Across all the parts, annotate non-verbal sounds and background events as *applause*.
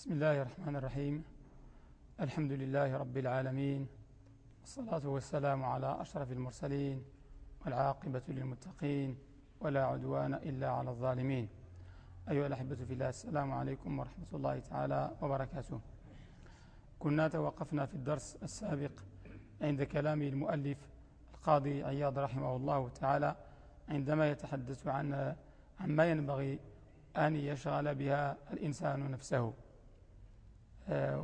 بسم الله الرحمن الرحيم. الحمد لله رب العالمين. والصلاة والسلام على أشرف المرسلين والعاقبة للمتقين ولا عدوان إلا على الظالمين. أيها الأحبة في الله السلام عليكم ورحمة الله تعالى وبركاته. كنا توقفنا في الدرس السابق عند كلام المؤلف القاضي عياض رحمه الله تعالى عندما يتحدث عن عما ينبغي أن يشغل بها الإنسان نفسه.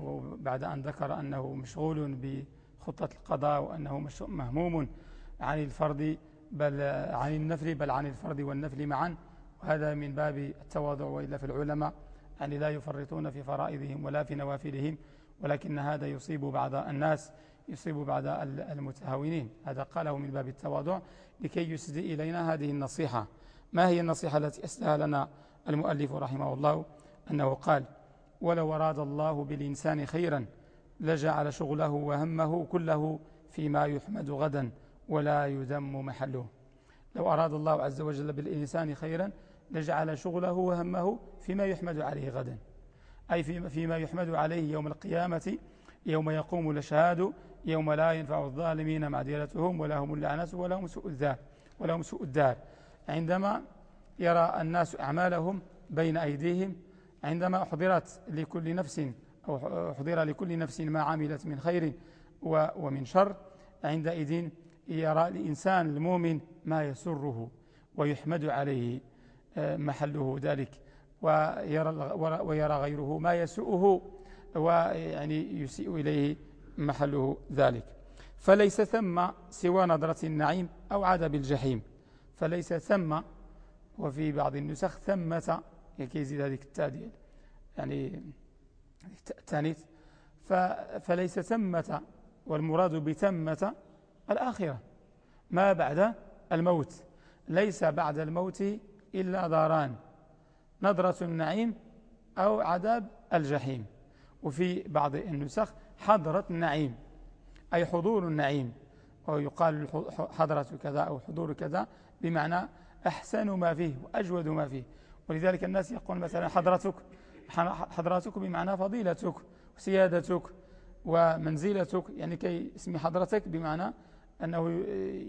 وبعد أن ذكر أنه مشغول بخطة القضاء وأنه مهموم عن الفرد بل عن النفل بل عن الفرد والنفل معا. وهذا من باب التواضع وإلا في العلماء يعني لا يفرطون في فرائضهم ولا في نوافلهم ولكن هذا يصيب بعض الناس يصيب بعض المتهاونين. هذا قاله من باب التواضع لكي يسدي إلينا هذه النصيحة. ما هي النصيحة التي أسدها لنا المؤلف رحمه الله أنه قال ولو أراد الله بالإنسان خيرا لجعل شغله وهمه كله فيما يحمد غدا ولا يذم محله. لو أراد الله عز وجل بالإنسان خيرا لجعل شغله وهمه فيما يحمد عليه غدا. أي فيما يحمد عليه يوم القيامة يوم يقوم الأشهاد يوم لا ينفع الظالمين معذرتهم ولا هم اللعنة ولا هم سوء الدار ولا هم سوء الدار. عندما يرى الناس أعمالهم بين أيديهم عندما أحضرت لكل نفس أو أحضر لكل نفس ما عملت من خير ومن شر عندئذ يرى الإنسان المؤمن ما يسره ويحمد عليه آه، محله ذلك ويرى, ويرى غيره ما يسوءه ويعني يسيء إليه محله ذلك. فليس ثم سوى نظرة النعيم أو عذاب الجحيم. فليس ثم وفي بعض النسخ ثمة كي يزيد هذه التعديل يعني التانيث. فليس ثمة والمراد بثمة الآخرة. ما بعد الموت. ليس بعد الموت إلا داران نظرة النعيم أو عذاب الجحيم. وفي بعض النسخ حضرة النعيم أي حضور النعيم. ويقال حضرة كذا أو حضور كذا بمعنى أحسن ما فيه وأجود ما فيه. ولذلك الناس يقول مثلا حضرتك حضرتك بمعنى فضيلتك وسيادتك ومنزلتك يعني كي اسم حضرتك بمعنى أنه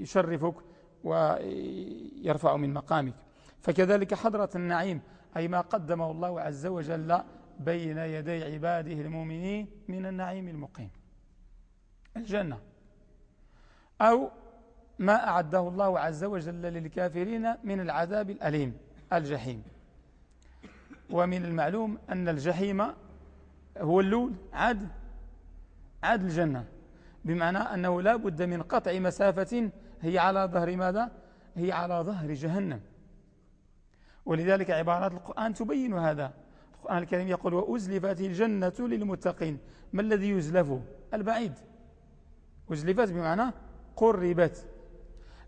يشرفك ويرفع من مقامك. فكذلك حضرة النعيم أي ما قدمه الله عز وجل بين يدي عباده المؤمنين من النعيم المقيم. الجنة. أو ما أعده الله عز وجل للكافرين من العذاب الأليم الجحيم. ومن المعلوم أن الجحيم هو اللول عاد عاد الجنة. بمعنى أنه لا بد من قطع مسافة هي على ظهر ماذا؟ هي على ظهر جهنم. ولذلك عبارات القرآن تبين هذا. القرآن الكريم يقول وأزلفت الجنة للمتقين. ما الذي يزلف البعيد. أزلفت بمعنى قربت.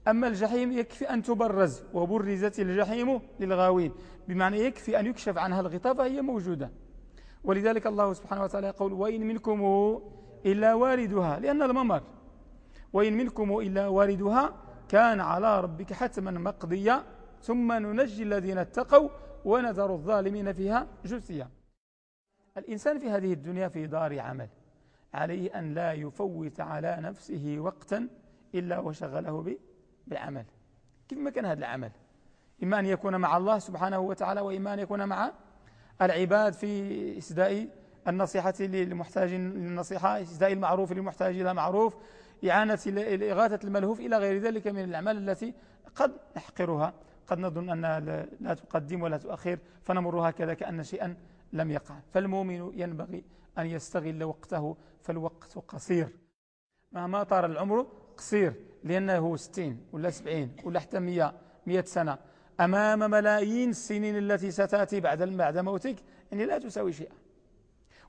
أما الجحيم يكفي أن تبرز وبرزت الجحيم للغاوين. بمعنى يكفي أن يكشف عنها الغطاء فهي موجودة. ولذلك الله سبحانه وتعالى يقول وإن منكم إلا واردها لأن الممر. وإن منكم إلا واردها كان على ربك حتما مقضيا. ثم ننجي الذين اتقوا ونذر الظالمين فيها جثيا. الإنسان في هذه الدنيا في دار عمل. عليه أن لا يفوت على نفسه وقتا إلا وشغله بالعمل. كيف ما كان هذا العمل؟ إما أن يكون مع الله سبحانه وتعالى وإما أن يكون مع العباد في إسداء النصيحة للمحتاج للنصيحة إسداء المعروف للمحتاج إلى معروف إعانة إغاثة الملهوف إلى غير ذلك من الأعمال التي قد نحقرها. قد نظن أنها لا تقدم ولا تؤخر فنمر هكذا كأن شيئا لم يقع. فالمؤمن ينبغي أن يستغل وقته فالوقت قصير. مهما طار العمر قصير. لأنه ستين ولا سبعين ولا حتى مية, مية سنة. أمام ملايين السنين التي ستأتي بعد بعد موتك يعني لا تساوي شيئا.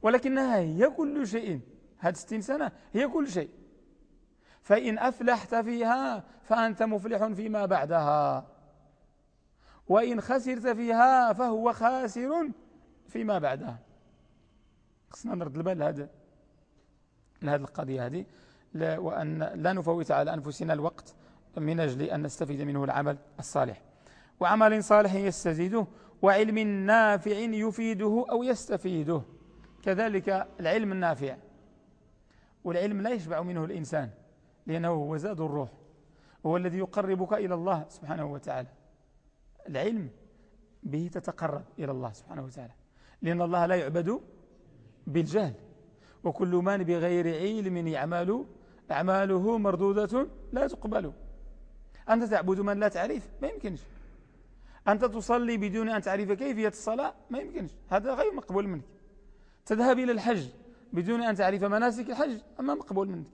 ولكنها هي كل شيء. هذه ستين سنة هي كل شيء. فإن أفلحت فيها فأنت مفلح فيما بعدها. وإن خسرت فيها فهو خاسر فيما بعدها. خصنا نرد البال لهذا لهذه القضية هذه. وأن لا نفوت على أنفسنا الوقت من أجل أن نستفيد منه العمل الصالح. وعمل صالح يستزيده وعلم نافع يفيده أو يستفيده. كذلك العلم النافع. والعلم لا يشبع منه الإنسان لأنه هو زاد الروح هو الذي يقربك إلى الله سبحانه وتعالى. العلم به تتقرب إلى الله سبحانه وتعالى لأن الله لا يعبد بالجهل. وكل من بغير علم يعمل أعماله مردودة لا تقبل. أنت تعبد من لا تعرف ما يمكنش. أنت تصلي بدون أن تعرف كيفية الصلاة ما يمكنش. هذا غير مقبول منك. تذهب إلى الحج بدون أن تعرف مناسك الحج أما مقبول منك.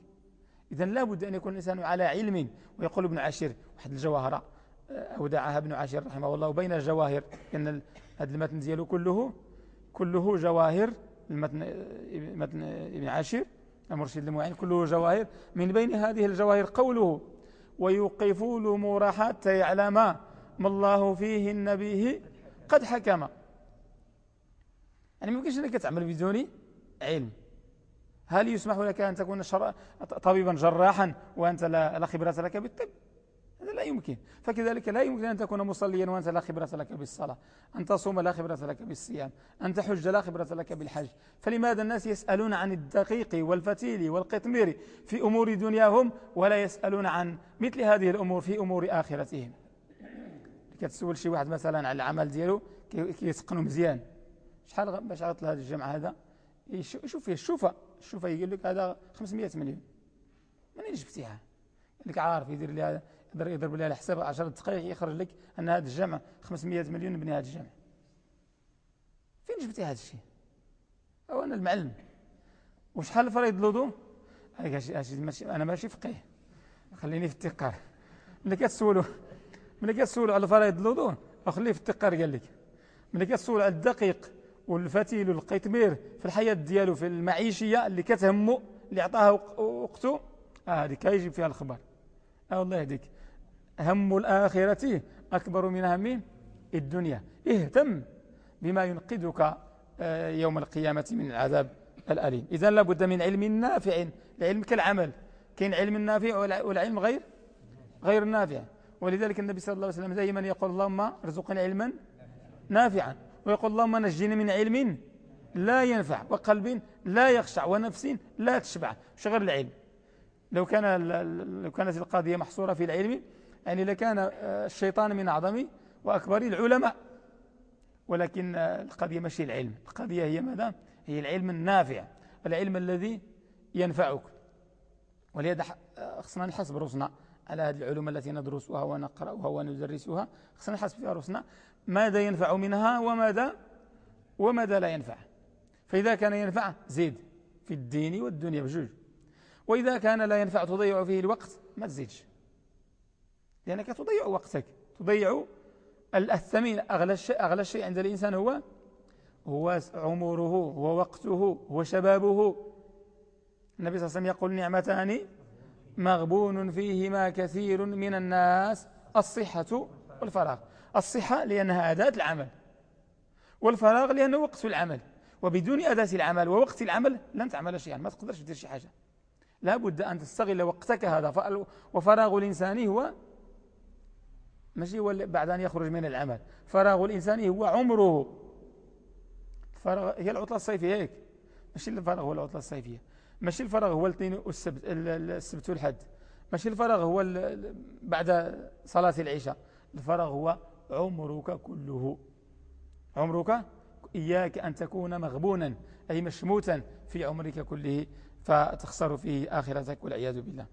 إذا لابد أن يكون الإنسان على علم ويقول ابن عاشر واحد الجواهرة أودعها ابن عاشر رحمه الله وبين الجواهر. أن هذا المتن دياله كله كله جواهر المتن متن ابن عاشر. المرشد المعين كله جواهر من بين هذه الجواهر قوله ويوقفوا الأمور حتى يعلم ما الله فيه النبي قد حكم. يعني ما أنك تعمل بدون علم. هل يسمح لك أن تكون طبيبا جراحا وأنت لا خبرة لك بالطب؟ هذا لا يمكن. فكذلك لا يمكن أن تكون مصليا وأنت لا خبرة لك بالصلاة. أن تصوم لا خبرة لك بالصيام. أن تحج لا خبرة لك بالحج. فلماذا الناس يسألون عن الدقيق والفتيل والقطمير في أمور دنياهم ولا يسألون عن مثل هذه الأمور في أمور آخرتهم؟ كتسول شي واحد مثلا على العمل ديالو كيتقنوا مزيان. شحال باش عرضت لهذا الجمع هذا؟ يشوف فيه الشوفة الشوفة يقول لك هذا 500 مليون. منين جبتيها؟ لك عارف يدير لي هذا. يقدر يضرب لي على حساب 10 دقائق يخرج لك أن هذا الجمع 500 مليون نبني هذا الجمع فين جبتي هذا الشيء؟ أو أنا المعلم. وشحال فريض الوضوء أنا ماشي فقيه. خليني في التقار. ملي كتسولوا ملي كتسولوا على فريض الوضوء أخليه في التقار قال لك. ملي كتسولوا على الدقيق والفتيل والقيتمير في الحياة ديالو في المعيشية اللي كتهمه اللي عطاها وقته آه هذيك يجيب فيها الخبر. آه والله يهديك. هم الآخرة أكبر من هم الدنيا. اهتم بما ينقذك آه، يوم القيامة من العذاب الأليم. إذا لابد من علم نافع. العلم كالعمل. كاين علم نافع والعلم غير غير نافع. ولذلك النبي صلى الله عليه وسلم دائما يقول اللهم ارزقني علما نافعا. ويقول اللهم نجينا من علم لا ينفع وقلب لا يخشع ونفس لا تشبع. مش غير العلم. لو كان لو كانت القضية محصورة في العلم يعني لكان آه، الشيطان من أعظم وأكبر العلماء. ولكن آه، القضية ماشي العلم. القضية هي ماذا؟ هي العلم النافع. العلم الذي ينفعك. ولهذا آه، خصنا نحسب رسنا على هذه العلوم التي ندرسها ونقرأها وندرسها خصنا نحسب فيها رسنا. ماذا ينفع منها وماذا وماذا لا ينفع؟ فإذا كان ينفع زيد في الدين والدنيا بجوج. وإذا كان لا ينفع تضيع فيه الوقت ما تزيدش. لأنك تضيع وقتك تضيع الثمين. أغلى الشيء, أغلى الشيء عند الإنسان هو هو عمره هو وقته هو شبابه. النبي صلى الله عليه وسلم يقول نعمتان مغبون فيهما كثير من الناس. الصحة والفراغ. الصحة لأنها أداة العمل والفراغ لأنه وقت العمل. وبدون أداة العمل ووقت العمل لن تعمل شيئا ما تقدرش تدير شي حاجة. لا بد أن تستغل وقتك هذا. وفراغ الإنسان هو ماشي هو بعد أن يخرج من العمل. فراغ الإنسان هو عمره. الفراغ هي العطلة الصيفية هيك. ماشي الفراغ هو العطلة الصيفية. ماشي الفراغ هو الاثنين والسبت السبت والحد. ماشي الفراغ هو بعد صلاة العشاء. الفراغ هو عمرك كله. عمرك إياك أن تكون مغبونا أي مشموتا في عمرك كله فتخسر فيه آخرتك والعياذ بالله.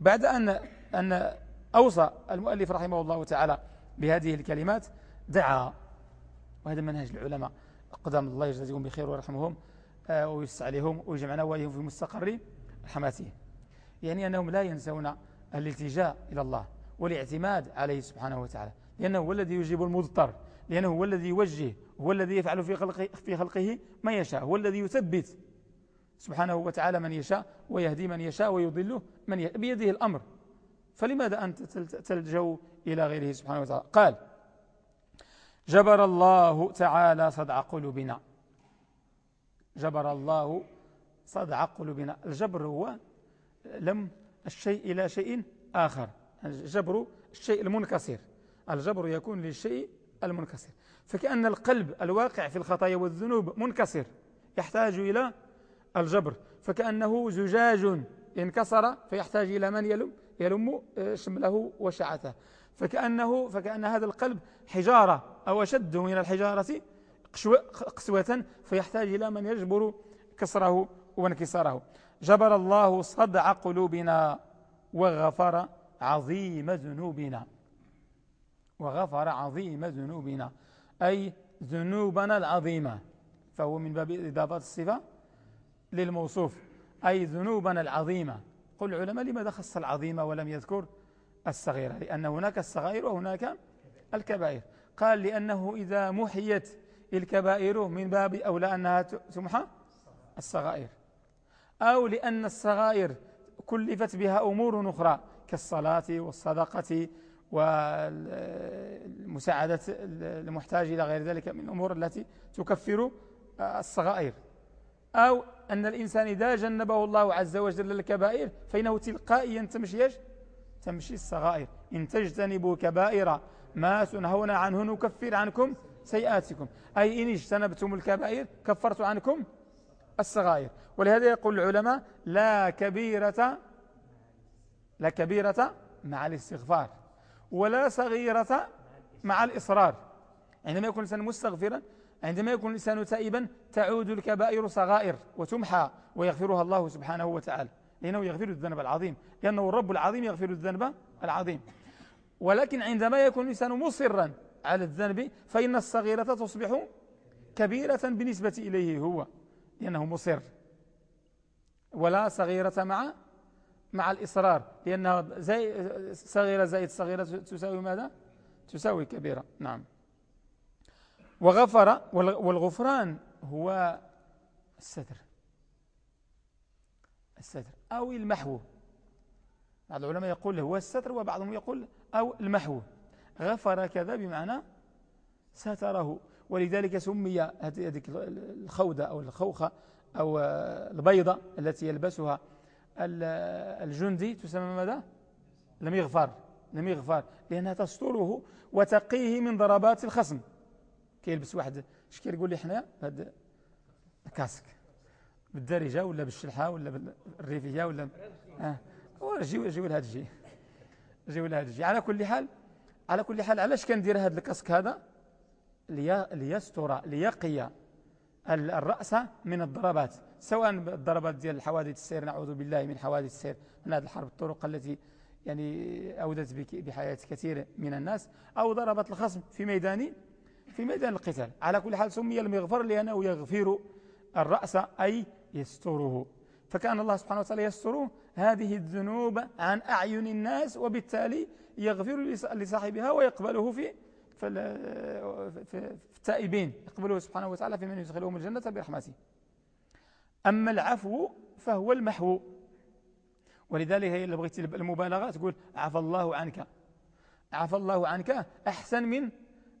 بعد أن, أن أوصى المؤلف رحمه الله تعالى بهذه الكلمات دعا وهذا منهج العلماء. قدام الله يجزيهم بخير ويرحمهم آه، ويسع عليهم ويجمعنا وإياهم في مستقر رحمته. يعني أنهم لا ينسون الالتجاء إلى الله والاعتماد عليه سبحانه وتعالى لأنه هو الذي يجيب المضطر لأنه هو الذي يوجه هو الذي يفعل في خلقه, في خلقه ما يشاء هو الذي يثبت سبحانه وتعالى من يشاء ويهدي من يشاء ويضله من يشاء بيده الأمر. فلماذا أنت تلجو إلى غيره سبحانه وتعالى؟ قال جبر الله تعالى صدع قلوبنا. جبر الله صدع قلوبنا. الجبر هو لم الشيء إلى شيء آخر. جبر الشيء المنكسر. الجبر يكون للشيء المنكسر. فكأن القلب الواقع في الخطايا والذنوب منكسر يحتاج إلى الجبر. فكأنه زجاج انكسر فيحتاج إلى من يلم؟ يلم آه، شمله وشعته فكأنه فكأن هذا القلب حجارة أو أشد من الحجارة قسوة فيحتاج إلى من يجبر كسره وانكساره. جبر الله صدع قلوبنا وغفر عظيم ذنوبنا. وغفر عظيم ذنوبنا. أي ذنوبنا العظيمة. فهو من باب إضافة الصفة للموصوف. أي ذنوبنا العظيمة. قل العلماء لماذا خص العظيمة ولم يذكر الصغيرة لأن هناك الصغائر وهناك الكبائر. قال لأنه إذا محيت الكبائر من باب أولى أنها تمحى الصغائر. أو لأن الصغائر كلفت بها أمور أخرى كالصلاة والصدقة والمساعدة المحتاج إلى غير ذلك من الأمور التي تكفر الصغائر. أو أن الإنسان إذا جنبه الله عز وجل الكبائر فإنه تلقائيا تمشي تمشي الصغائر. إن تجتنبوا كبائر ما تنهون عنه نكفر عنكم سيئاتكم. أي إن اجتنبتم الكبائر كفرت عنكم الصغائر. ولهذا يقول العلماء لا كبيرة لا كبيرة مع الاستغفار ولا صغيرة مع الإصرار. عندما يكون الإنسان مستغفرا عندما يكون الإنسان تائبا تعود الكبائر صغائر وتمحى ويغفرها الله سبحانه وتعالى. لأنه يغفر الذنب العظيم. لأنه الرب العظيم يغفر الذنب العظيم. ولكن عندما يكون الإنسان مصرا على الذنب فإن الصغيرة تصبح كبيرة بالنسبة إليه هو لأنه مصر. ولا صغيرة مع مع الإصرار. لأنها زي صغيرة زائد صغيرة تساوي ماذا؟ تساوي كبيرة. نعم. وغفر والغفران هو الستر. الستر أو المحو. بعض العلماء يقول هو الستر وبعضهم يقول أو المحو. غفر كذا بمعنى ستره. ولذلك سمي هذه الخودة أو الخوخة أو البيضة التي يلبسها الجندي تسمى ماذا؟ لم يغفر. لم يغفر. لأنها تستره وتقيه من ضربات الخصم. كيلبس واحد. شكي يقول لي حنا هذا casque بالدارجة ولا بالشلحة ولا بالريفية ولا آه. جيو جيو لهذا الشيء. جيو لهذا الشيء. على كل حال على كل حال علاش كندير هذا ال casque هذا؟ لي ليستر ليقي الرأس من الضربات. سواء الضربات ديال الحوادث السير نعوذ بالله من حوادث السير من هذه الحرب الطرق التي يعني أودت بحياة كثير من الناس أو ضربت الخصم في ميدان في ميدان القتال. على كل حال سمي المغفر لأنه يغفر الرأس أي يستره. فكأن الله سبحانه وتعالى يستر هذه الذنوب عن أعين الناس وبالتالي يغفر لصاحبها ويقبله في في التائبين. يقبله سبحانه وتعالى في من يدخلهم الجنة برحمته. أما العفو فهو المحو. ولذلك هي اللي بغيت المبالغة تقول عفى الله عنك. عفى الله عنك أحسن من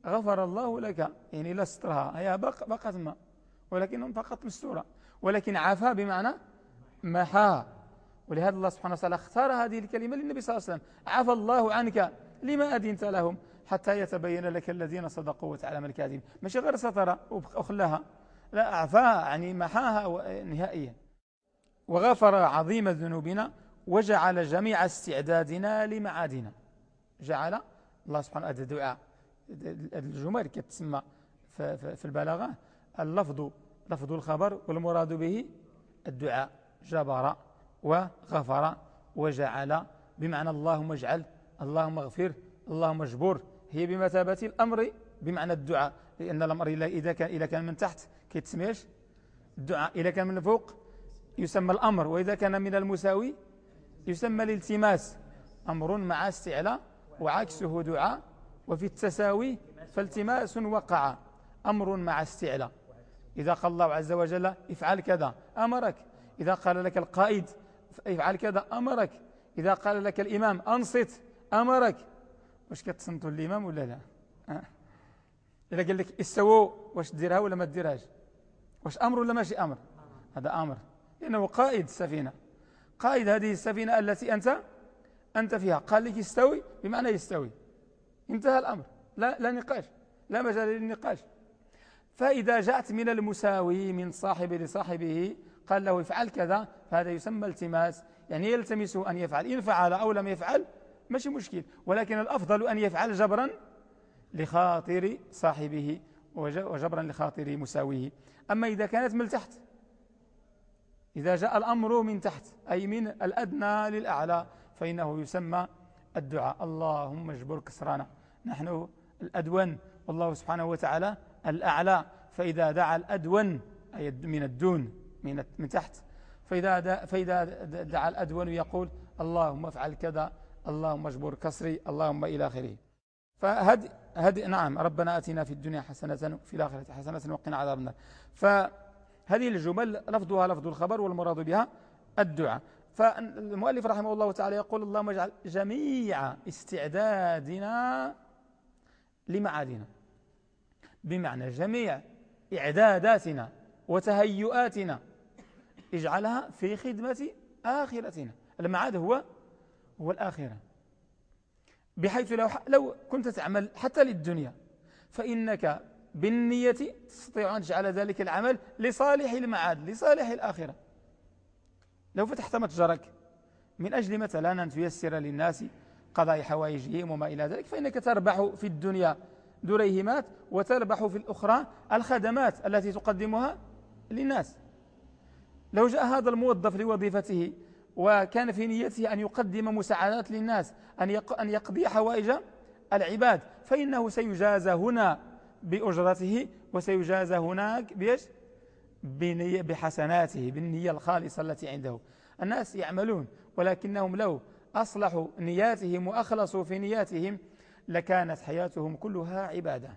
غفر الله لك. يعني لا سترها. هي بقت ما. ولكنهم فقط مستورة. ولكن عفا بمعنى محا. ولهذا الله سبحانه وتعالى اختار هذه الكلمة للنبي صلى الله عليه وسلم. عفى الله عنك لما أدينت لهم حتى يتبين لك الذين صدقوا وتعلم الكاذب. مش غير سترة. وخلاها لا أعفاها يعني محاها نهائيا. وغفر عظيم ذنوبنا وجعل جميع استعدادنا لمعادنا. جعل الله سبحانه وتعالى الجمل كتسمى في البلاغة اللفظ لفظ الخبر والمراد به الدعاء جبر وغفر وجعل بمعنى اللهم اجعل اللهم اغفر اللهم اجبر هي بمثابة الأمر بمعنى الدعاء لأن الأمر إذا كان, إذا كان من تحت كيتسميش الدعاء إذا كان من فوق يسمى الأمر وإذا كان من المساوي يسمى الالتماس أمر مع استعلاء وعكسه دعاء وفي التساوي فالتماس وقع. أمر مع استعلاء إذا قال الله عز وجل افعل كذا أمرك. إذا قال لك القائد افعل كذا أمرك. إذا قال لك الإمام أنصت أمرك. واش كتصنتوا الإمام ولا لا. إذا قال لك استووا واش تديرها ولا ما تديرهاش واش أمر ولا ماشي أمر؟ هذا أمر. لأنه قائد السفينة. قائد هذه السفينة التي أنت أنت فيها. قال لك يستوي بمعنى يستوي. انتهى الأمر. لا, لا نقاش. لا مجال للنقاش. فإذا جاءت من المساوي من صاحب لصاحبه قال له افعل كذا فهذا يسمى التماس. يعني يلتمسه أن يفعل. إن فعل أو لم يفعل ماشي مشكل. ولكن الأفضل أن يفعل جبرا لخاطر صاحبه وجبرا لخاطر مساويه. أما إذا كانت من تحت إذا جاء الأمر من تحت أي من الأدنى للأعلى فإنه يسمى الدعاء. اللهم اجبر كسرانا. نحن الأدون والله سبحانه وتعالى الأعلى. فإذا دعا الأدون أي من الدون من من تحت. فإذا فإذا دعا الأدون يقول اللهم افعل كذا اللهم اجبر كسري اللهم إلى آخره. فهد هد نعم ربنا أتنا في الدنيا حسنة وفي الآخرة حسنة وقنا عذاب النار. فهذه الجمل لفظها لفظ الخبر والمراد بها الدعاء. فالمؤلف رحمه الله تعالى يقول اللهم اجعل جميع استعدادنا لمعادنا بمعنى جميع إعداداتنا وتهيؤاتنا اجعلها في خدمة آخرتنا. المعاد هو هو الآخرة. بحيث لو, لو كنت تعمل حتى للدنيا فإنك بالنية تستطيع أن تجعل ذلك العمل لصالح المعاد لصالح الآخرة. لو فتحت متجرك من أجل مثلا أن تيسر للناس قضاء حوائجهم وما إلى ذلك فإنك تربح في الدنيا دريهمات وتربح في الأخرى الخدمات التي تقدمها للناس. لو جاء هذا الموظف لوظيفته وكان في نيته أن يقدم مساعدات للناس أن يقضي حوائج العباد فإنه سيجازى هنا بأجرته وسيجازى هناك بيش بحسناته بالنية الخالصة التي عنده. الناس يعملون ولكنهم لو أصلحوا نياتهم وأخلصوا في نياتهم لكانت حياتهم كلها عبادة.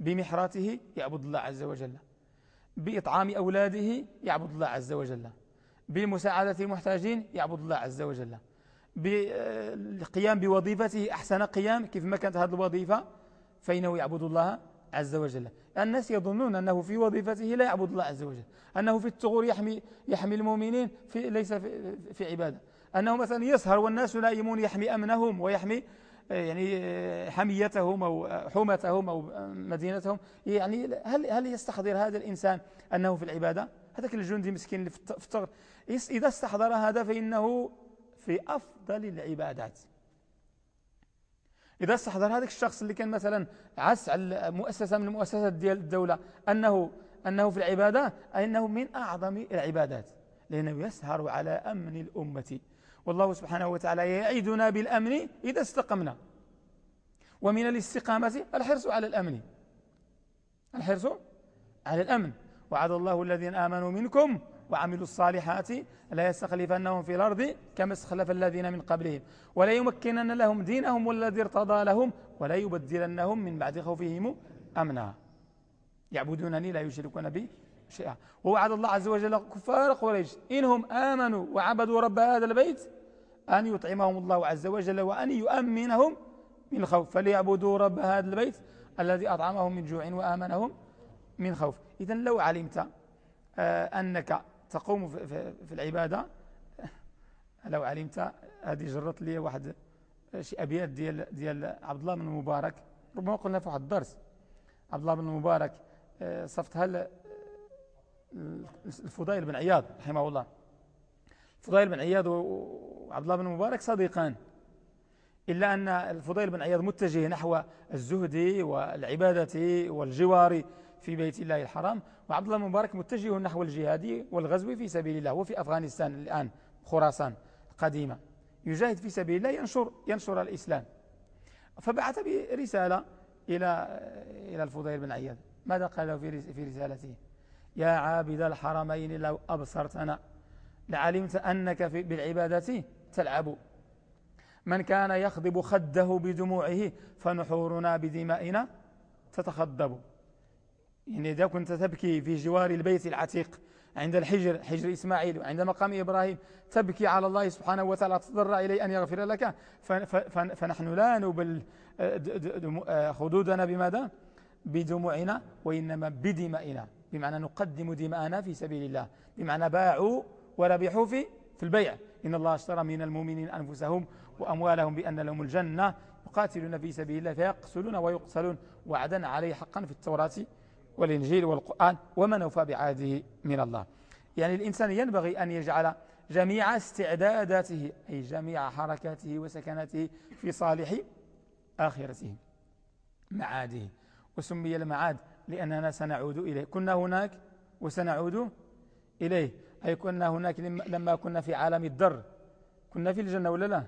بمحراته يعبد الله عز وجل. بإطعام أولاده يعبد الله عز وجل. بمساعدة المحتاجين يعبد الله عز وجل. بالقيام بوظيفته أحسن قيام كيف ما كانت هذه الوظيفة فإنه يعبد الله عز وجل. الناس يظنون أنه في وظيفته لا يعبد الله عز وجل. أنه في الثغور يحمي, يحمي المؤمنين في ليس في, في عبادة. أنه مثلا يسهر والناس نائمون يحمي أمنهم ويحمي يعني حميتهم أو حومتهم أو مدينتهم. يعني هل, هل يستحضر هذا الإنسان أنه في العبادة؟ هذاك الجندي مسكين في الثغر إذا استحضر هذا فإنه في أفضل العبادات. إذا استحضر هذا الشخص اللي كان مثلا عس على مؤسسة من المؤسسات ديال الدولة أنه, أنه في العبادة أنه من أعظم العبادات. لأنه يسهر على أمن الأمة. والله سبحانه وتعالى يعيدنا بالأمن إذا استقمنا. ومن الاستقامة الحرص على الأمن. الحرص على الأمن. وعد الله الذين آمنوا منكم وعملوا الصالحات لا يستخلفنهم في الأرض كما استخلف الذين من قبلهم. ولا يمكنن لهم دينهم والذي ارتضى لهم ولا يبدلنهم من بعد خوفهم أمنا. يعبدونني لا يشركون بي شيئا. ووعد الله عز وجل كفار قريش. إنهم آمنوا وعبدوا رب هذا البيت أن يطعمهم الله عز وجل وأن يؤمنهم من الخوف فليعبدوا رب هذا البيت الذي أطعمهم من جوع وآمنهم من خوف. إذا لو علمت آه، أنك تقوم في العبادة *laughs* لو علمت هذه جرت لي واحد شي أبيات ديال, ديال عبد الله بن المبارك ربما قلنا في واحد الدرس. عبد الله بن المبارك آه، صفتها الفضيل بن عياض رحمه الله. الفضيل بن عياض وعبد الله بن المبارك صديقان. إلا أن الفضيل بن عياض متجه نحو الزهد والعبادة والجوار في بيت الله الحرام وعبد الله المبارك متجه نحو الجهاد والغزو في سبيل الله وفي أفغانستان الآن خراسان قديمة يجاهد في سبيل الله ينشر, ينشر الإسلام. فبعث برسالة إلى إلى الفضيل بن عياض ماذا قال له في رسالته؟ يا عابد الحرمين لو أبصرتنا لعلمت أنك بالعبادة تلعب. من كان يخضب خده بدموعه فنحورنا بدمائنا تتخضب. يعني إذا كنت تبكي في جوار البيت العتيق عند الحجر حجر إسماعيل وعند مقام إبراهيم تبكي على الله سبحانه وتعالى تضرع إليه أن يغفر لك. فنحن لا نبل خدودنا بماذا؟ بدموعنا وإنما بدمائنا. بمعنى نقدم دماءنا في سبيل الله. بمعنى باعوا وربحوا في في البيع. إن الله اشترى من المؤمنين أنفسهم وأموالهم بأن لهم الجنة يقاتلون في سبيل الله فيقتلون ويقتلون وعدا عليه حقا في التوراة والإنجيل والقرآن ومن أوفى بعهده من الله. يعني الإنسان ينبغي أن يجعل جميع استعداداته أي جميع حركاته وسكناته في صالح آخرته معاده. وسمي المعاد لأننا سنعود إليه. كنا هناك وسنعود إليه. أي كنا هناك لما كنا في عالم الدر كنا في الجنة ولا لا؟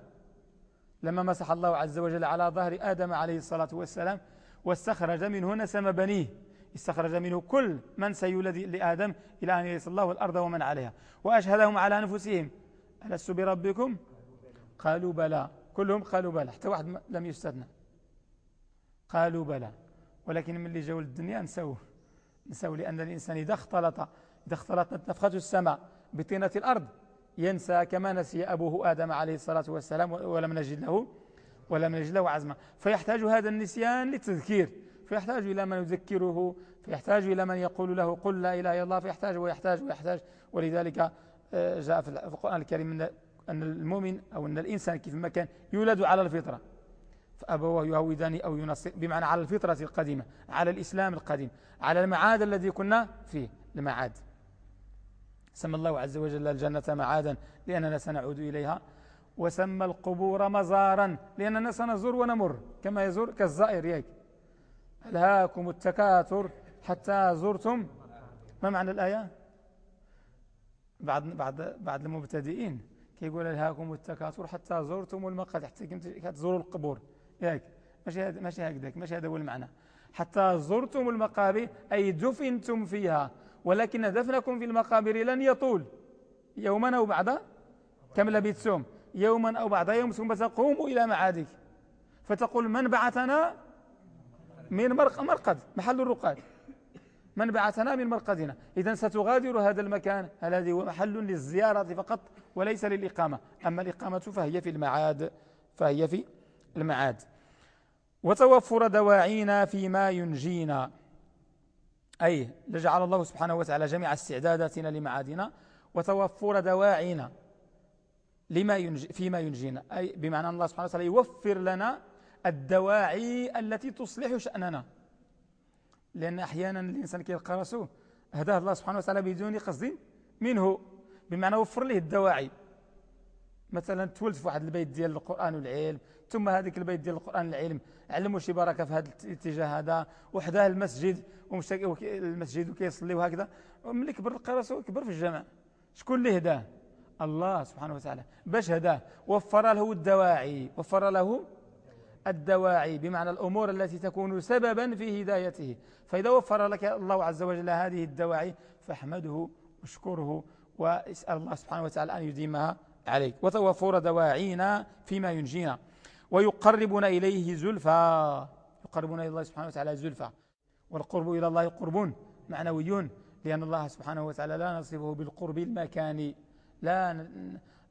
لما مسح الله عز وجل على ظهر آدم عليه الصلاة والسلام واستخرج منه نسم بنيه. استخرج منه كل من سيولد لآدم إلى أن يرث الله الأرض ومن عليها. وأشهدهم على أنفسهم. ألست بربكم؟ قالوا بلى. كلهم قالوا بلى. حتى واحد لم يستثنى. قالوا بلى. ولكن من اللي جاوا للدنيا؟ نسوه. نسوه لأن الإنسان إذا اختلط إذا اختلطت نفخة السماء بطينة الأرض. ينسى كما نسي أبوه آدم عليه الصلاة والسلام ولم نجد له ولم نجد له عزما. فيحتاج هذا النسيان للتذكير. فيحتاج إلى من يذكره فيحتاج إلى من يقول له قل لا إله إلا الله فيحتاج ويحتاج ويحتاج. ولذلك آه، جاء في القرآن الكريم أن المؤمن أو أن الإنسان كيف ما كان يولد على الفطرة. فأبوه يهودان أو ينصر بمعنى على الفطرة القديمة على الإسلام القديم على المعاد الذي كنا فيه المعاد. سمى الله عز وجل الجنة معادا لأننا سنعود إليها. وسمى القبور مزارا لأننا سنزور ونمر كما يزور كالزائر ياك. ألهاكم التكاثر حتى زرتم؟ ما معنى الآية؟ بعض بعض بعض المبتدئين كيقول ألهاكم التكاثر حتى زرتم المقابر حتى كتزوروا القبور. ياك. ماشي هذا ماشي هكذاك. ماشي هذا هو المعنى. حتى زرتم المقابر أي دفنتم فيها. ولكن دفنكم في المقابر لن يطول. يوما أو بعد كم لبثتم يوما أو بعد يوم ثم تقوم إلى معادك. فتقول من بعثنا من مرقد محل الرقاد. من بعثنا من مرقدنا. إذا ستغادر هذا المكان. الذي هو محل للزيارة فقط وليس للإقامة؟ أما الإقامة فهي في المعاد فهي في المعاد. وتوفر دواعينا فيما ينجينا. أي لجعل الله سبحانه وتعالى جميع استعداداتنا لمعادنا وتوفر دواعينا لما ينجي فيما ينجينا. أي بمعنى الله سبحانه وتعالى يوفر لنا الدواعي التي تصلح شأننا. لأن أحيانا الإنسان كيلقى راسه هداه الله سبحانه وتعالى بدون قصد منه. بمعنى وفر له الدواعي. مثلا تولد في واحد البيت ديال القرآن والعلم ثم هذيك البيت ديال القرآن والعلم علموا شي بركة في هذا الاتجاه هذا وحداه المسجد المسجد وكيصلي وهكذا. ملي كبر القرص كبر في الجامع. شكون اللي هداه؟ الله سبحانه وتعالى. باش هداه؟ وفر له الدواعي. وفر له الدواعي بمعنى الأمور التي تكون سببا في هدايته. فإذا وفر لك الله عز وجل هذه الدواعي فاحمده واشكره واسأل الله سبحانه وتعالى أن يديمها عليك. وتوفر دواعينا فيما ينجينا. ويقربنا إليه زلفى. يقربنا إلى الله سبحانه وتعالى زلفى. والقرب إلى الله قرب معنوي لأن الله سبحانه وتعالى لا نصفه بالقرب المكاني. لا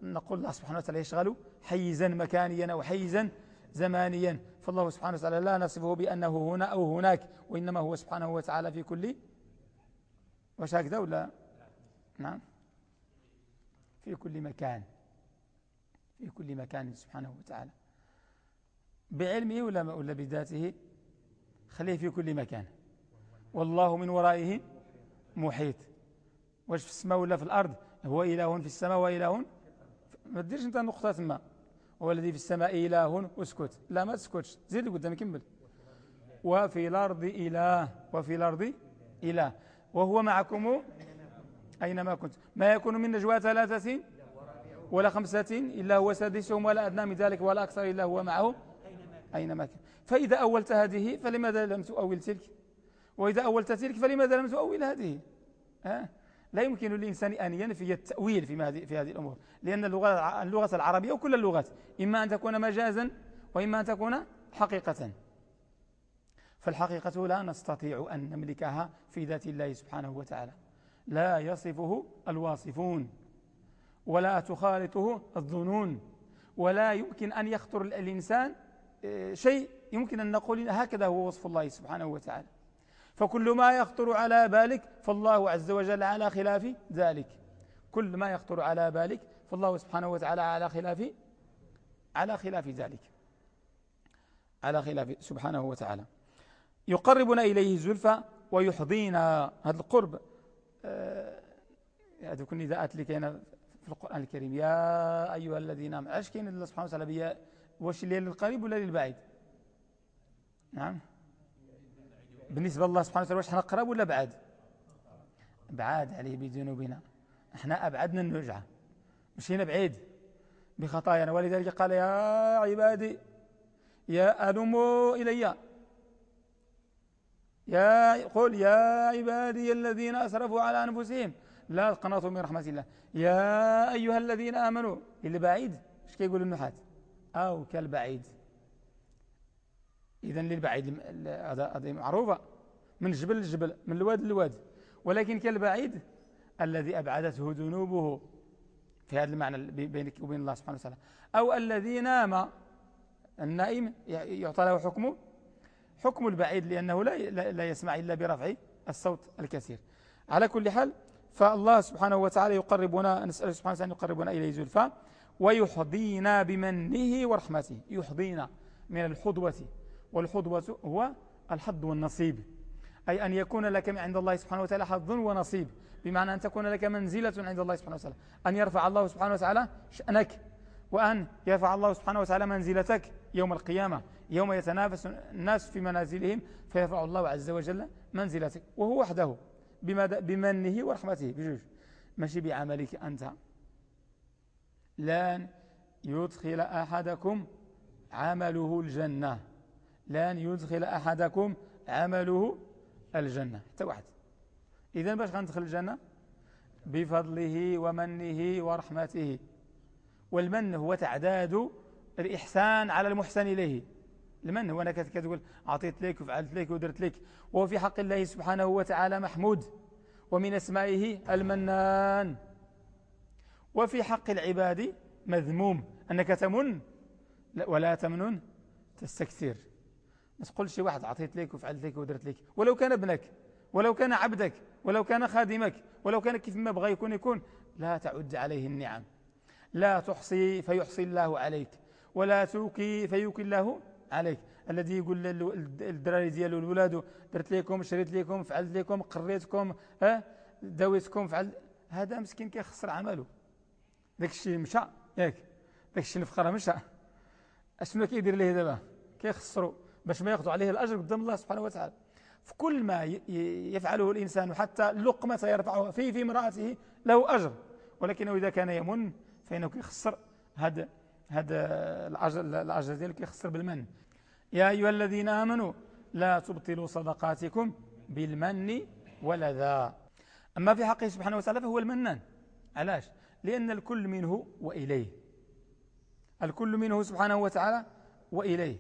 نقول الله سبحانه وتعالى يشغل حيزا مكانيا أو حيزا زمانيا. فالله سبحانه وتعالى لا نصفه بأنه هنا أو هناك وإنما هو سبحانه وتعالى في كل وش هكذا ولا نعم. في كل مكان. في كل مكان سبحانه وتعالى. بعلمه ولا ولا بذاته؟ خليه في كل مكان. والله من ورائه محيط. واش في السماء ولا في الأرض؟ هو إله في السماء وإله ما تديرش أنت نقطة ما هو الذي في السماء إله اسكت لا ما تسكتش. زيد قدام كمل. وفي الأرض إله. وفي الأرض إله. وهو معكم أينما كنت. ما يكون من نجوى ثلاثة ولا خمسة إلا هو سادسهم ولا أدنى من ذلك ولا أكثر إلا هو معه. أينما كان. فإذا أولت هذه فلماذا لم تؤول تلك؟ وإذا أولت تلك فلماذا لم تؤول هذه؟ ها؟ لا يمكن للإنسان أن ينفي التأويل في هذه في هذه الأمور لأن اللغة اللغة العربية وكل اللغات إما أن تكون مجازا وإما أن تكون حقيقة. فالحقيقة لا نستطيع أن نملكها في ذات الله سبحانه وتعالى. لا يصفه الواصفون ولا تخالطه الظنون ولا يمكن أن يخطر الإنسان شيء يمكن أن نقول هكذا هو وصف الله سبحانه وتعالى. فكل ما يخطر على بالك فالله عز وجل على خلاف ذلك. كل ما يخطر على بالك فالله سبحانه وتعالى على خلاف على خلاف ذلك. على خلاف سبحانه وتعالى. يقربنا إليه زلفى ويحظينا هذا القرب. آه، هذوك النداءات اللي كاينة في القرآن الكريم. يا أيها الذين آمنوا علاش كاين الله سبحانه وتعالى واش اللي للقريب ولا للبعيد نعم. بالنسبة لله سبحانه وتعالى واش حنا قراب ولا بعاد؟ بعاد عليه بذنوبنا. إحنا أبعدنا النجعة. مشينا بعيد. بخطايانا ولذلك قال يا عبادي يا ألموا إلي. يا قل يا عبادي الذين أسرفوا على أنفسهم لا تقنطوا من رحمة الله. يا أيها الذين آمنوا. اللي بعيد إيش كيقول النحات أو كالبعيد. إذا للبعيد هذه معروفة. من الجبل للجبل من الواد للواد ولكن كالبعيد الذي أبعدته ذنوبه. في هذا المعنى بينك وبين الله سبحانه وتعالى. أو الذي نام. النائم يعطى له حكمه. حكم البعيد لأنه لا لا يسمع إلا برفع الصوت الكثير. على كل حال فالله سبحانه وتعالى يقربنا نسأل سبحانه وتعالى يقربنا إليه زلفا ويحظينا بمنه ورحمته يحظينا من الحظوة والحظوة هو الحظ والنصيب. أي أن يكون لك عند الله سبحانه وتعالى حظ ونصيب. بمعنى أن تكون لك منزلة عند الله سبحانه وتعالى. أن يرفع الله سبحانه وتعالى شأنك. وأن يرفع الله سبحانه وتعالى منزلتك يوم القيامة. يوم يتنافس الناس في منازلهم فيرفع الله عز وجل منزلتك. وهو وحده. بمنه ورحمته. بجوج. ماشي بعملك أنت. لن يدخل أحدكم عمله الجنة. لن يدخل أحدكم عمله الجنة. حتى واحد. إذا باش غندخل الجنة؟ بفضله ومنه ورحمته. والمن هو تعداد الإحسان على المحسن إليه. المن هو أنك كتقول أعطيت لك وفعلت لك ودرت لك. وهو في حق الله سبحانه وتعالى محمود. ومن أسمائه المنان. وفي حق العباد مذموم. أنك تمن؟ ولا تمنن؟ تستكثر. ما تقولش واحد أعطيت لك وفعلت لك ودرت لك. ولو كان ابنك ولو كان عبدك ولو كان خادمك ولو كان كيف ما بغى يكون يكون. لا تعد عليه النعم. لا تحصي فيحصي الله عليك ولا توكي فيوكي الله عليك. الذي يقول للدراري ديالو الولاد درت لكم شريت لكم فعلت لكم قريتكم ها داويتكم فعلت. هذا مسكين كيخسر عمله. داك الشيء مشى ياك داك الشيء الفقره مشى. أشنو كيدير ليه دابا؟ كيخسروا باش ما ياخذوا عليه الأجر قدام الله سبحانه وتعالى. في كل ما يفعله الإنسان حتى اللقمة يرفعها فيه في امرأته له أجر. ولكنه إذا كان يمن فإنه يخسر هذا هذا الأجر, الأجر ذلك يخسر بالمن. يا أيها الذين آمنوا لا تبطلوا صدقاتكم بالمن ولا ذا. أما في حقه سبحانه وتعالى فهو المنان. علاش؟ لأن الكل منه وإليه. الكل منه سبحانه وتعالى وإليه.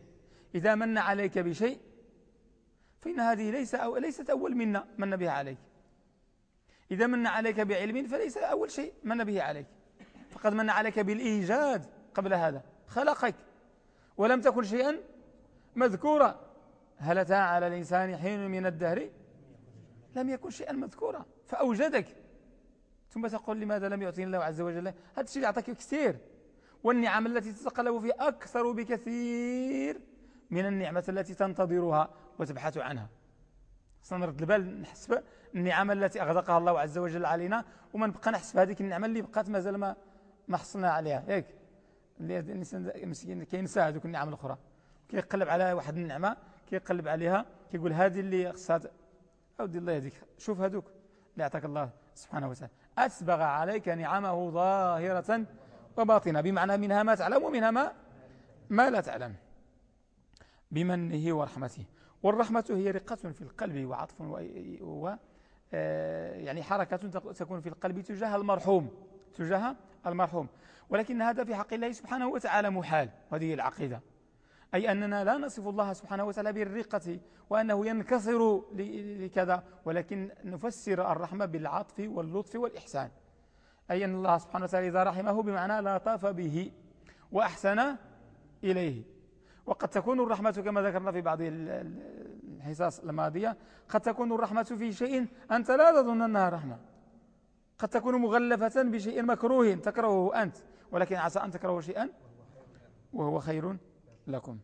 إذا من عليك بشيء فإن هذه ليس أو ليست أول منا من بها عليك. إذا من عليك بعلم فليس أول شيء من به عليك. فقد من عليك بالإيجاد قبل هذا. خلقك. ولم تكن شيئا مذكورا. هل أتى على الإنسان حين من الدهر؟ لم يكن شيئا مذكورا. فأوجدك. ثم تقول لماذا لم يعطيني الله عز وجل؟ هذا الشيء يعطيك كثير والنعم التي تتقلب فيه أكثر بكثير من النعمة التي تنتظرها وتبحث عنها. سنرد البال نحسب النعم التي أغدقها الله عز وجل علينا وما نبقى نحسب هذيك النعمة اللي بقات مازال ما ما حصلنا عليها. ياك اللي الإنسان مسكين كينسى هذوك النعم الأخرى. كيقلب على واحد النعمة كيقلب عليها كيقول هذه اللي خصها أودي الله يهديك. شوف هذوك اللي أعطاك الله سبحانه وتعالى. أسبغ عليك نعمه ظاهرة وباطنة. بمعنى منها ما تعلم ومنها ما ما لا تعلم. بمنه ورحمته. والرحمة هي رقة في القلب وعطف و آه، يعني حركة تكون في القلب تجاه المرحوم. تجاه المرحوم. ولكن هذا في حق الله سبحانه وتعالى محال. هذه العقيدة. أي أننا لا نصف الله سبحانه وتعالى بالرقة وأنه ينكسر لكذا ولكن نفسر الرحمة بالعطف واللطف والإحسان. أي أن الله سبحانه وتعالى إذا رحمه بمعنى لطف به وأحسن إليه. وقد تكون الرحمة كما ذكرنا في بعض الحصص الماضية قد تكون الرحمة في شيء أنت لا تظن أنها رحمة. قد تكون مغلفة بشيء مكروه تكرهه أنت ولكن عسى أن تكرهوا شيئا وهو خير. لكم.